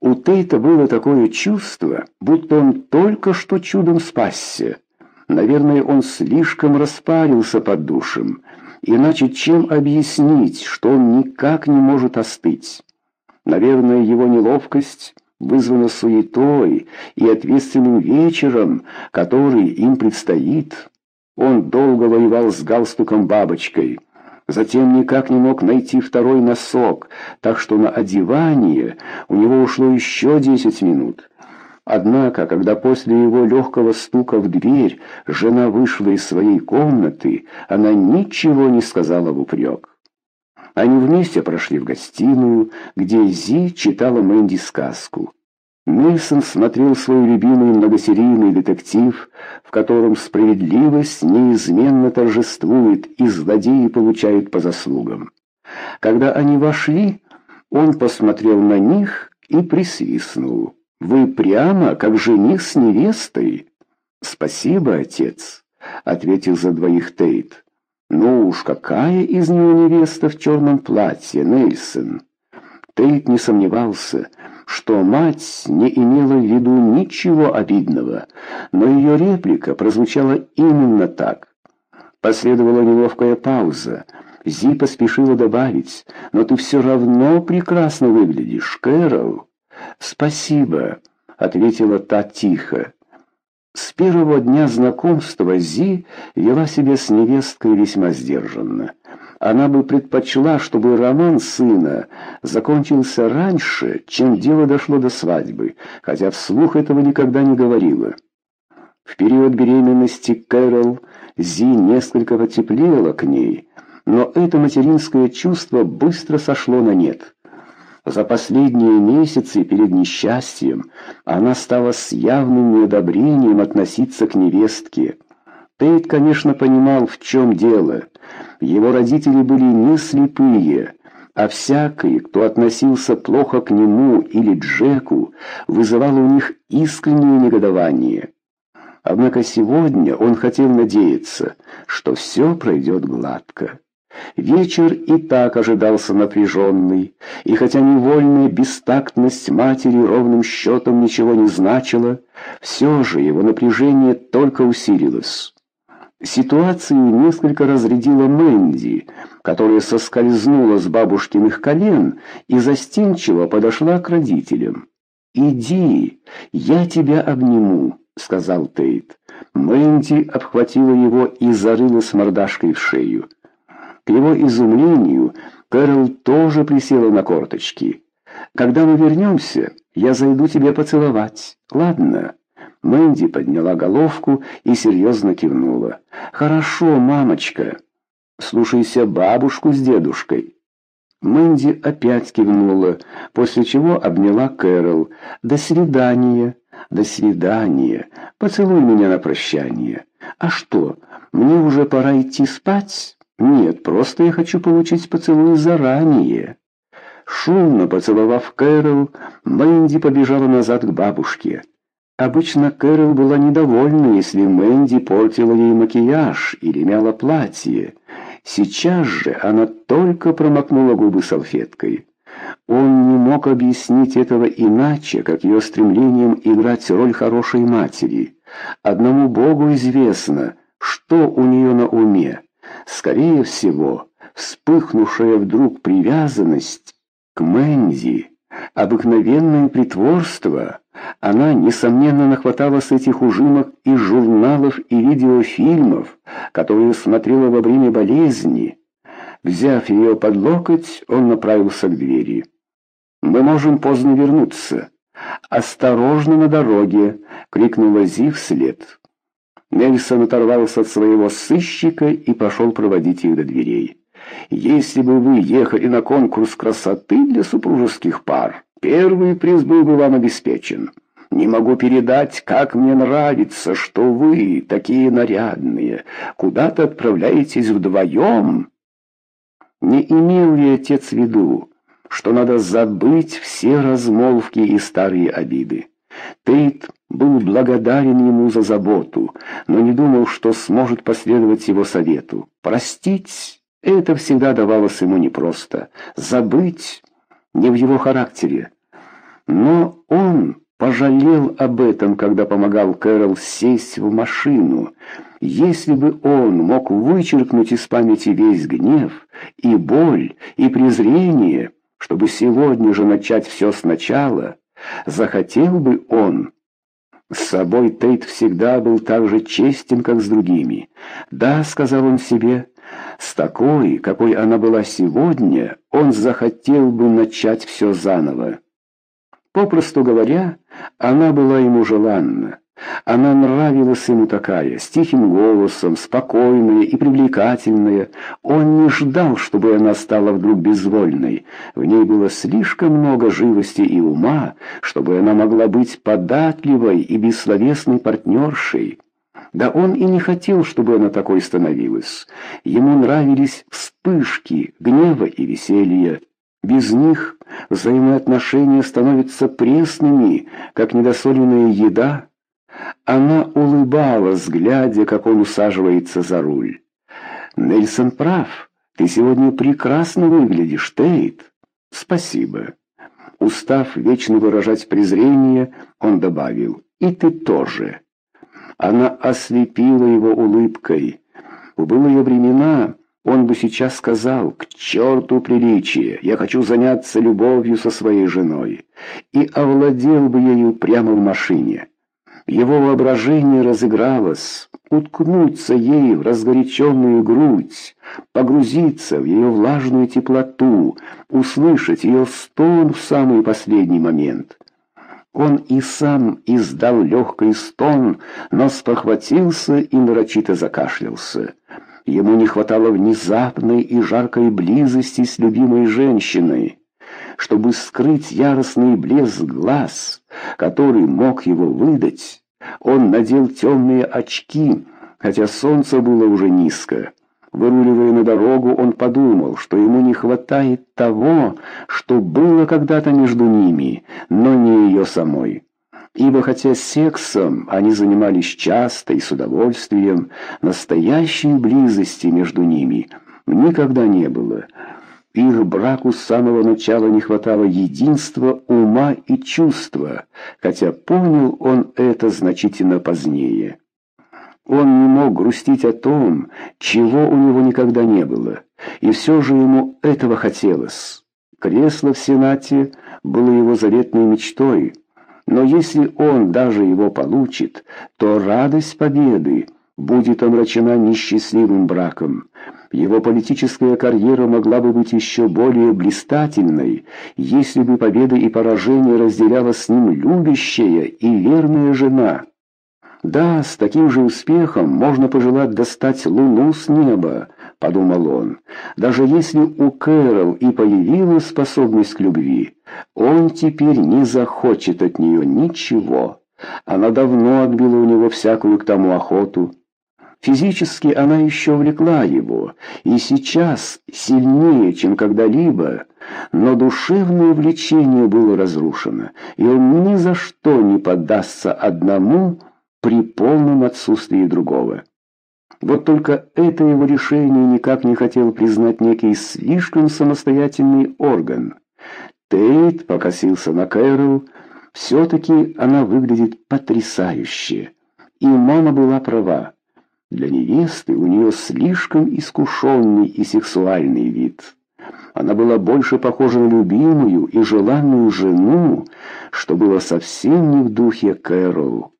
У Тейта было такое чувство, будто он только что чудом спасся. Наверное, он слишком распарился под душем. Иначе чем объяснить, что он никак не может остыть? Наверное, его неловкость вызвана суетой и ответственным вечером, который им предстоит. Он долго воевал с галстуком-бабочкой. Затем никак не мог найти второй носок, так что на одевание у него ушло еще десять минут. Однако, когда после его легкого стука в дверь жена вышла из своей комнаты, она ничего не сказала в упрек. Они вместе прошли в гостиную, где Зи читала Мэнди сказку. Мейсон смотрел свой любимый многосерийный детектив, в котором справедливость неизменно торжествует и злодеи получают по заслугам. Когда они вошли, он посмотрел на них и присвистнул. «Вы прямо как жених с невестой?» «Спасибо, отец», — ответил за двоих Тейт. «Ну уж какая из нее невеста в черном платье, Нельсон?» Тейт не сомневался, что мать не имела в виду ничего обидного, но ее реплика прозвучала именно так. Последовала неловкая пауза. Зи поспешила добавить, «Но ты все равно прекрасно выглядишь, Кэрол». «Спасибо», — ответила та тихо. С первого дня знакомства Зи вела себя с невесткой весьма сдержанно. Она бы предпочла, чтобы роман сына закончился раньше, чем дело дошло до свадьбы, хотя вслух этого никогда не говорила. В период беременности Кэрол Зи несколько потеплела к ней, но это материнское чувство быстро сошло на нет. За последние месяцы перед несчастьем она стала с явным неодобрением относиться к невестке. Тейт, конечно, понимал, в чем дело. Его родители были не слепые, а всякий, кто относился плохо к нему или Джеку, вызывал у них искреннее негодование. Однако сегодня он хотел надеяться, что все пройдет гладко. Вечер и так ожидался напряженный, и хотя невольная бестактность матери ровным счетом ничего не значила, все же его напряжение только усилилось. Ситуацию несколько разрядила Мэнди, которая соскользнула с бабушкиных колен и застенчиво подошла к родителям. «Иди, я тебя обниму», — сказал Тейт. Мэнди обхватила его и зарыла мордашкой в шею. К его изумлению Кэрол тоже присела на корточки. «Когда мы вернемся, я зайду тебе поцеловать, ладно?» Мэнди подняла головку и серьезно кивнула. «Хорошо, мамочка. Слушайся бабушку с дедушкой». Мэнди опять кивнула, после чего обняла Кэрол. «До свидания, до свидания. Поцелуй меня на прощание. А что, мне уже пора идти спать?» «Нет, просто я хочу получить поцелуй заранее». Шумно поцеловав Кэрол, Мэнди побежала назад к бабушке. Обычно Кэрол была недовольна, если Мэнди портила ей макияж или мяла платье. Сейчас же она только промокнула губы салфеткой. Он не мог объяснить этого иначе, как ее стремлением играть роль хорошей матери. Одному Богу известно, что у нее на уме. Скорее всего, вспыхнувшая вдруг привязанность к Мэнди, обыкновенное притворство — она, несомненно, нахватала с этих ужимок из журналов и видеофильмов, которые смотрела во время болезни. Взяв ее под локоть, он направился к двери. «Мы можем поздно вернуться». «Осторожно на дороге!» — крикнула Зи вслед. Нельсон оторвался от своего сыщика и пошел проводить их до дверей. «Если бы вы ехали на конкурс красоты для супружеских пар...» Первый приз был бы вам обеспечен. Не могу передать, как мне нравится, что вы, такие нарядные, куда-то отправляетесь вдвоем. Не имел ли отец в виду, что надо забыть все размолвки и старые обиды? Тейт был благодарен ему за заботу, но не думал, что сможет последовать его совету. Простить — это всегда давалось ему непросто. Забыть не в его характере. Но он пожалел об этом, когда помогал Кэрол сесть в машину. Если бы он мог вычеркнуть из памяти весь гнев и боль и презрение, чтобы сегодня же начать все сначала, захотел бы он. С собой Тейт всегда был так же честен, как с другими. «Да», — сказал он себе, — «с такой, какой она была сегодня, он захотел бы начать все заново». Попросту говоря, она была ему желанна. Она нравилась ему такая, с тихим голосом, спокойная и привлекательная. Он не ждал, чтобы она стала вдруг безвольной. В ней было слишком много живости и ума, чтобы она могла быть податливой и бессловесной партнершей. Да он и не хотел, чтобы она такой становилась. Ему нравились вспышки гнева и веселья. Без них взаимоотношения становятся пресными, как недосоленная еда. Она улыбалась, глядя, как он усаживается за руль. «Нельсон прав. Ты сегодня прекрасно выглядишь, Тейт». «Спасибо». Устав вечно выражать презрение, он добавил «И ты тоже». Она ослепила его улыбкой. В былые времена он бы сейчас сказал «К черту приличие! Я хочу заняться любовью со своей женой!» и овладел бы ею прямо в машине. Его воображение разыгралось, уткнуться ей в разгоряченную грудь, погрузиться в ее влажную теплоту, услышать ее стон в самый последний момент. Он и сам издал легкий стон, но спохватился и нарочито закашлялся. Ему не хватало внезапной и жаркой близости с любимой женщиной, чтобы скрыть яростный блеск глаз, который мог его выдать. Он надел темные очки, хотя солнце было уже низко. Выруливая на дорогу, он подумал, что ему не хватает того, что было когда-то между ними, но не ее самой. Ибо хотя сексом они занимались часто и с удовольствием, настоящей близости между ними никогда не было. Их браку с самого начала не хватало единства ума и чувства, хотя понял он это значительно позднее. Он не мог грустить о том, чего у него никогда не было, и все же ему этого хотелось. Кресло в Сенате было его заветной мечтой, но если он даже его получит, то радость победы будет омрачена несчастливым браком. Его политическая карьера могла бы быть еще более блистательной, если бы победа и поражение разделяла с ним любящая и верная жена. Да, с таким же успехом можно пожелать достать луну с неба, подумал он. Даже если у Кэрол и появилась способность к любви, он теперь не захочет от нее ничего. Она давно отбила у него всякую к тому охоту. Физически она еще влекла его, и сейчас сильнее, чем когда-либо, но душевное влечение было разрушено, и он ни за что не поддастся одному при полном отсутствии другого. Вот только это его решение никак не хотел признать некий слишком самостоятельный орган. Тейт покосился на Кэрол. Все-таки она выглядит потрясающе. И мама была права. Для невесты у нее слишком искушенный и сексуальный вид. Она была больше похожа на любимую и желанную жену, что было совсем не в духе Кэрол.